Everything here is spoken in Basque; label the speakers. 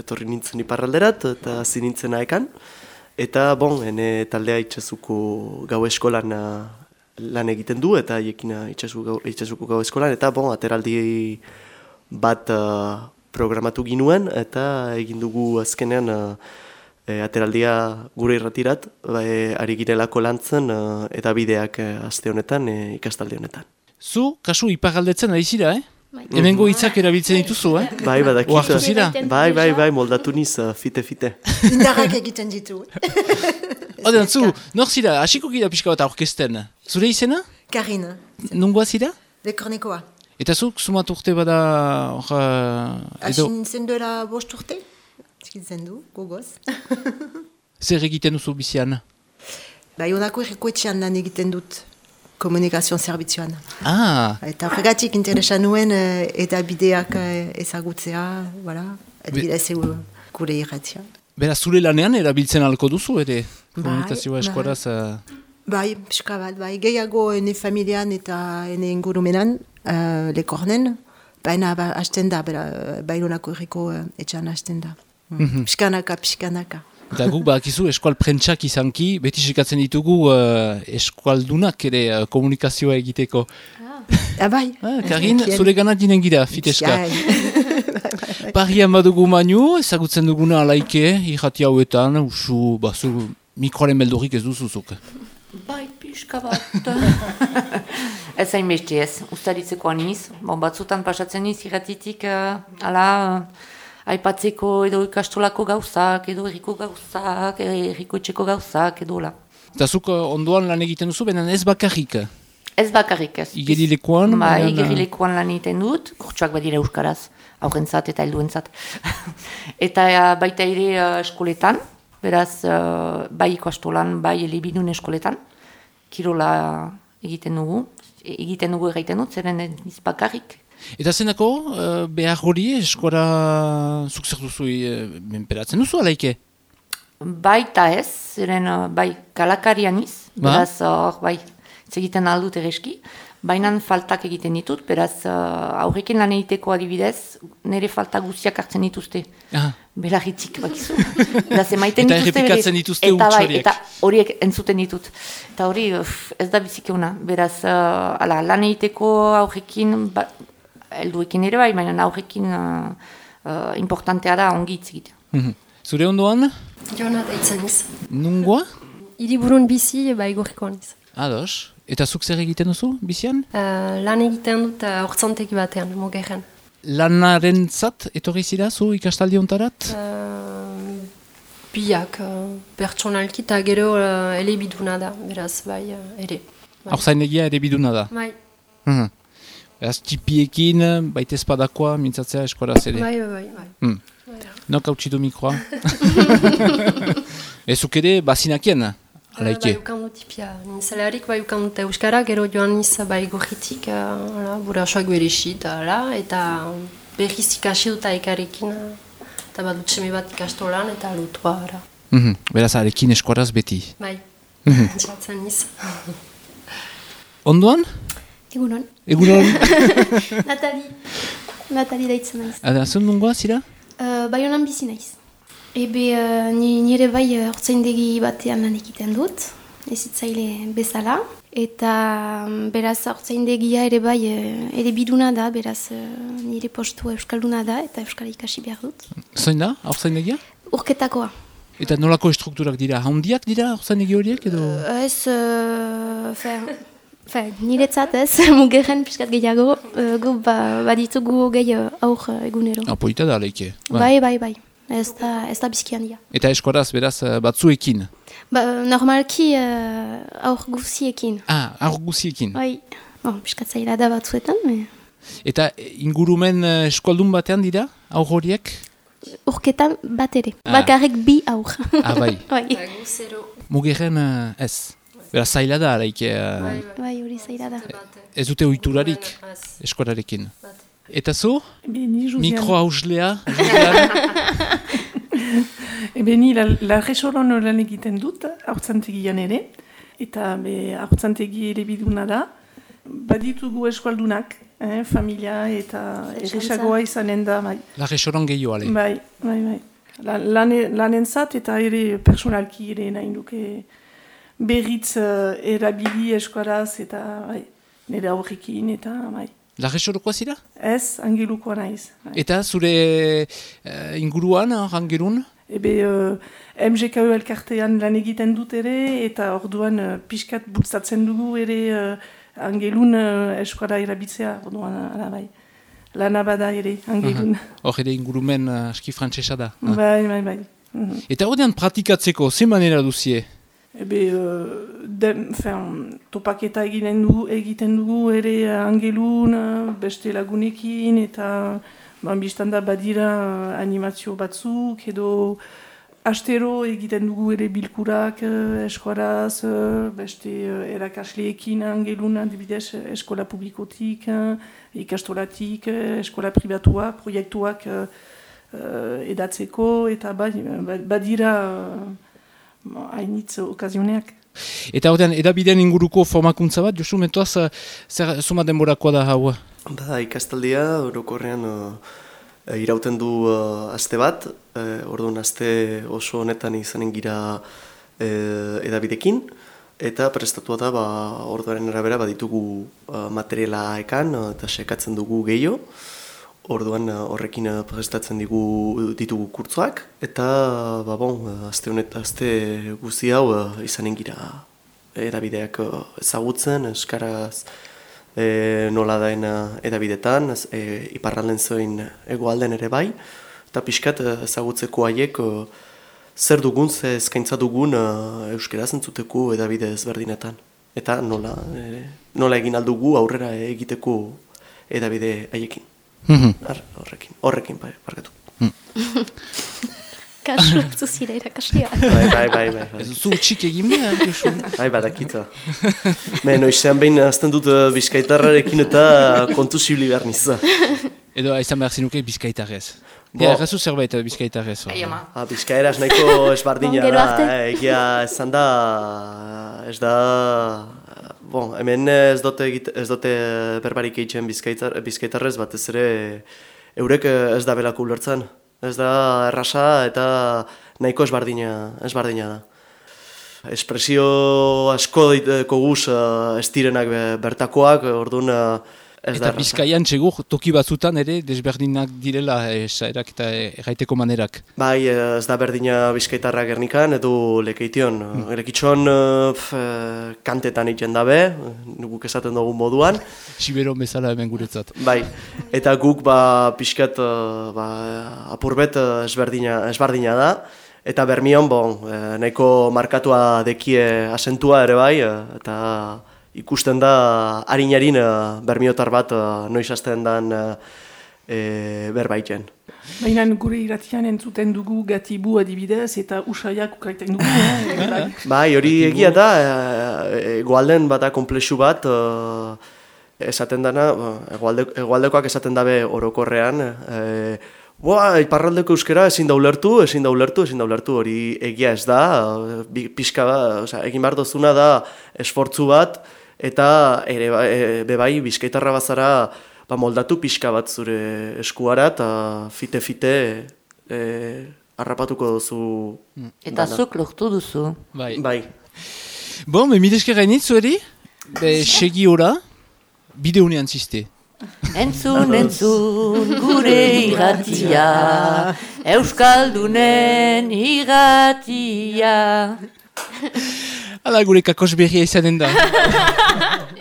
Speaker 1: etorri nintzen iparralderat, eta hasi nintzen aekan. Eta, bon, ene taldea itxasuko gau eskolan uh, lan egiten du, eta hiekin itxasuko gau eskolan, eta, bon, ateraldi bat uh, programatu ginuen, eta egin dugu azkenean uh, ateraldia gure irratirat, bai, ari girelako lantzen, uh, eta bideak uh, aste honetan, uh, ikastalde honetan.
Speaker 2: Zu, kasu, ipagaldetzen ari zira, eh? Bai. Hemengo hitzak erabiltzen dituzu, eh?
Speaker 1: Bai, badakit.
Speaker 2: Oartu zira?
Speaker 1: Bai, bai, bai, moldatu niz, uh, fite, fite.
Speaker 3: Indarrak egiten ditu.
Speaker 2: Oden, zu, nor zira, hasiko gira pixka bat aurkesten. Zure izena?
Speaker 3: Karina.
Speaker 2: Nungoa zira?
Speaker 3: Dekornekoa.
Speaker 2: Eta zuk, sumat urte bada... Uh,
Speaker 3: edo... Asin duela bost urte? Zikitzen du, gogoz.
Speaker 2: Zer egiten duzu bizian?
Speaker 3: Bai, honako errekoetxean lan egiten dut komunikazioan zerbitzuan.
Speaker 2: Ah.
Speaker 3: Eta horregatik interesa nuen uh, eta bideak uh, ezagutzea, voilà, eta bidea zeu gure irratia.
Speaker 2: Bera, zure lanean erabiltzen alko duzu, ere? Komunikazioa bai, eskuaraz...
Speaker 3: Bai, bai pixka bat, bai. Gehiago ene familian eta ene ingurumenan, uh, lekornen, baina ba, hasten da, bera, bailonako erriko uh, etxan hasten da. Mm -hmm. Piskanaka, piskanaka.
Speaker 2: Eta guk bakizu eskual prentsak izanki, beti sekatzen ditugu uh, eskualdunak ere uh, komunikazioa egiteko.
Speaker 3: Ah, bai.
Speaker 2: Ah, Karin, zure gana dinen gira, fiteska. Parian badugu manu, ezagutzen duguna alaike, irrati hauetan, usu, bazu, mikroaren beldurik ez duzuzuk.
Speaker 4: Bai, pixka bat. ez hain besti ez, ustaritzeko aniz. Bon, batzutan pasatzen iz irratitik, uh, ala... Uh, aipatzeko edo ikastolako gauzak, edo erriko gauzak, erriko etxeko gauzak, edo la.
Speaker 2: Eta zuk eh, ondoan lan egiten duzu, benen ez bakarrik?
Speaker 4: Ez bakarrik ez.
Speaker 2: Igeri lekuan?
Speaker 4: Ba, igeri lekuan lan egiten dut, kurtsuak badira euskaraz, aurrentzat eta helduentzat. eta uh, baita ere uh, eskoletan, beraz, uh, bai ikastolan, bai elebidun eskoletan, kirola egiten dugu, egiten dugu egiten dut, zeren ez bakarrik,
Speaker 2: Eta zenako, uh, behar hori eskora zuk zer duzu uh, menperatzen duzu alaike?
Speaker 4: Baita ez, ziren uh, bai kalakarian iz, ba? beraz hor bai, egiten aldut egeski, baina faltak egiten ditut, beraz uh, aurrekin lan egiteko adibidez, nire falta guztiak hartzen dituzte. Ah. Belarritzik bakizu. Beraz emaiten
Speaker 2: dituzte. Eta dituzte
Speaker 4: eta, bai, eta horiek entzuten ditut. Eta hori ez da bizikeuna. Beraz, uh, ala, lan egiteko aurrekin, ba, helduekin ere bai, baina aurrekin uh, uh, importantea da ongi hitz egitea.
Speaker 2: Mhm. Zure ondoan?
Speaker 5: Jona daitzen iz.
Speaker 2: Nungoa?
Speaker 5: Iriburun bizi, bai gorikoan iz.
Speaker 2: Ados. Eta zuk zer egiten duzu, bizian?
Speaker 5: Uh, lan egiten dut uh, batean, mogeren.
Speaker 2: Lanaren zat, etorri zira zu ikastaldi ontarat?
Speaker 5: Uh, biak, uh, pertsonalki eta gero uh, ele biduna da, beraz, bai, uh, ere.
Speaker 2: Bai. Horzain ere biduna da?
Speaker 5: Bai.
Speaker 2: Uh Beraz, tipiekin, baita espadakoa, mintzatzea eskoraz ere.
Speaker 5: Bai, bai, bai. bai.
Speaker 2: Hmm. Nok hau txidu mikroa. Ezuk ere, bazinakien, alaike.
Speaker 5: Bai, ukan du tipia. Nintzalarik, bai, ukan dute euskara, gero joan niz, bai, gorritik, uh, bura soak berexit, eta berriz ikasi dut aikarekin, eta bat dut bat ikastolan, eta lutua, ara.
Speaker 2: Mm -hmm. Beraz, arekin eskoraz beti.
Speaker 5: Bai, mm -hmm. niz.
Speaker 2: Onduan?
Speaker 6: Egunon.
Speaker 2: Egunon.
Speaker 6: Natali. Natali daitzen naiz.
Speaker 2: Ada, zun nungoa zira?
Speaker 6: Uh, bai honan bizi naiz. Ebe uh, nire bai hortzaindegi batean lan egiten dut, ezitzaile bezala. Eta um, beraz hortzaindegia ere bai uh, ere biduna da, beraz uh, nire postua euskalduna da eta euskal ikasi behar dut.
Speaker 2: Zain da, hortzaindegia?
Speaker 6: Urketakoa.
Speaker 2: Eta nolako estrukturak dira? Handiak dira hortzaindegi horiek edo?
Speaker 6: Uh, ez, uh, fer... Fe, niretzat ez, mugerren piskat gehiago, uh, gu ba, baditugu gehi uh, aur uh, egunero.
Speaker 2: Apoita da leike.
Speaker 6: Bai, bai, bai. Ez da, ez da bizkian dira.
Speaker 2: Eta eskoraz beraz batzuekin?
Speaker 6: Ba, normalki uh, aur guziekin.
Speaker 2: Ah, aur guziekin.
Speaker 6: Bai, bon, piskat zaila da batzuetan. Me...
Speaker 2: Eta ingurumen eskualdun batean dira, aur horiek?
Speaker 6: Urketan bat ere, ah. bakarrik bi aur.
Speaker 2: ah, bai.
Speaker 6: bai.
Speaker 2: Mugerren uh, ez. Beraz, zaila da, araik...
Speaker 6: Uh, bai, bai, hori zaila da.
Speaker 2: Ez dute oiturarik, eskorarekin. Eta zu? Mikro hauslea?
Speaker 7: Ebe ni, la, la resoron lan egiten dut, haurtzantegian ere. Eta be, haurtzantegi ere biduna da. Baditugu eskualdunak, eh, familia eta erresagoa izanen da, bai.
Speaker 2: La resoran gehiago, ale.
Speaker 7: Bai, bai, bai. La, lane, lanentzat eta ere personalki ere nahi duke berriz uh, erabili eskuaraz eta bai, nire aurrekin eta bai.
Speaker 2: La resorokoa zira?
Speaker 7: Ez, angelukoa naiz. Bai.
Speaker 2: Eta zure uh, inguruan, angerun?
Speaker 7: Ebe, uh, MGKU elkartean lan egiten dut ere, eta orduan uh, pixkat bultzatzen dugu ere uh, angelun uh, eskuara erabitzea, orduan, ala bai. Lana bada ere, angelun.
Speaker 2: Hor ere ingurumen uh, aski frantsesa da.
Speaker 7: Bai, bai, bai. Mhm.
Speaker 2: Eta ordean pratikatzeko, ze manera duzie?
Speaker 7: Ebe, uh, dem, fin, topaketa egiten dugu, egiten dugu ere angelun, uh, beste lagunekin, eta ban, biztanda badira uh, animazio batzuk, edo astero egiten dugu ere bilkurak uh, eskuaraz, uh, beste uh, erakasleekin angelun, adibidez, eskola publikotik, uh, ikastolatik, uh, eskola pribatuak, proiektuak uh, uh, edatzeko, eta ba, badira... Uh, hainitz okazioneak.
Speaker 2: Eta ordean, edabidean inguruko formakuntza bat, Josu, mentoaz, zer suma denborakoa da hau?
Speaker 1: Ba, ikastaldia, orokorrean uh, irauten du uh, aste bat, uh, orduan aste oso honetan izanen gira uh, edabidekin, eta prestatua da, ba, orduaren arabera, baditugu uh, materiala ekan, uh, eta sekatzen dugu gehiago, Orduan eh, horrekin eh, prestatzen digu ditugu kurtzoak eta ba bon, eh, aste honet aste guzti hau izanen gira erabideak ezagutzen eskaraz e, nola daena edabidetan e, iparralden zoin egoalden ere bai eta pixkat ezagutzeko haiek zer dugun ze eskaintza dugun euskaraz entzuteko edabide ezberdinetan. Eta nola, nola egin aldugu aurrera egiteko edabide haiekin
Speaker 2: Mhm.
Speaker 1: horrekin, horrekin, bai, barkatu.
Speaker 6: Kasu, zuzira irakastia.
Speaker 1: Bai, bai, bai, bai.
Speaker 2: Ez zu txik egin behar, Josu.
Speaker 1: Bai, badakita. Me, noizean behin azten dut uh, bizkaitarrarekin eta kontu zibili behar niza.
Speaker 2: Edo izan behar zinuke bizkaitarrez.
Speaker 1: Bo.
Speaker 2: Ja, errazu zerbait bizkaitarrez.
Speaker 4: Ai, ama.
Speaker 1: Ah, bizkaeraz nahiko esbardina da, eh, egia esan da, ez da, bon, hemen ez egit- ez dote berbarik egiten bizkaitar, bizkaitarrez, batez ere eurek ez da belako ulertzen. Ez da errasa eta nahiko esbardina, esbardina da. Espresio asko diteko guz ez direnak be- bertakoak, orduan eh, ez
Speaker 2: Eta bizkaian txegur toki batzutan ere desberdinak direla esaerak eta erraiteko manerak.
Speaker 1: Bai, eh, ez da berdina bizkaitarra gernikan, edo lekeition. Mm. Lekitxon uh, pf, kantetan iten dabe, guk esaten dugu moduan.
Speaker 2: Siberon bezala hemen guretzat.
Speaker 1: Bai, eta guk ba, pixkat ba, apurbet ezberdina, ezberdina da. Eta bermion, bon, nahiko markatua dekie asentua ere bai, eta ikusten da harinarin eh, bermiotar bat eh, noiz hasten dan eh, eh, berbaiten.
Speaker 7: Baina gure iratian entzuten dugu gatibu adibidez eta usaiak ukaiten dugu. eh, bai.
Speaker 1: Bai, hori egia da, e, egoalden bata komplexu bat, e, esaten dana, egoalde, egoaldekoak esaten dabe orokorrean, e, Boa, iparraldeko euskera ezin da ulertu, ezin da ulertu, ezin da ulertu, hori egia ez da, pixka osea, egin behar dozuna da esfortzu bat, eta ere ba- e, be bai, bizkaitarra bazara, ba, moldatu pixka bat zure eskuara, eta fite-fite e, harrapatuko duzu
Speaker 4: Eta
Speaker 1: dana.
Speaker 4: zuk lortu duzu.
Speaker 2: Bai.
Speaker 1: Bai.
Speaker 2: Bon, me midesker gainit zueri, be segi ora, bideunean ziste.
Speaker 4: Entzun, entzun, gure irratia, Euskaldunen irratia.
Speaker 2: Hala gure kakos berria izanen da.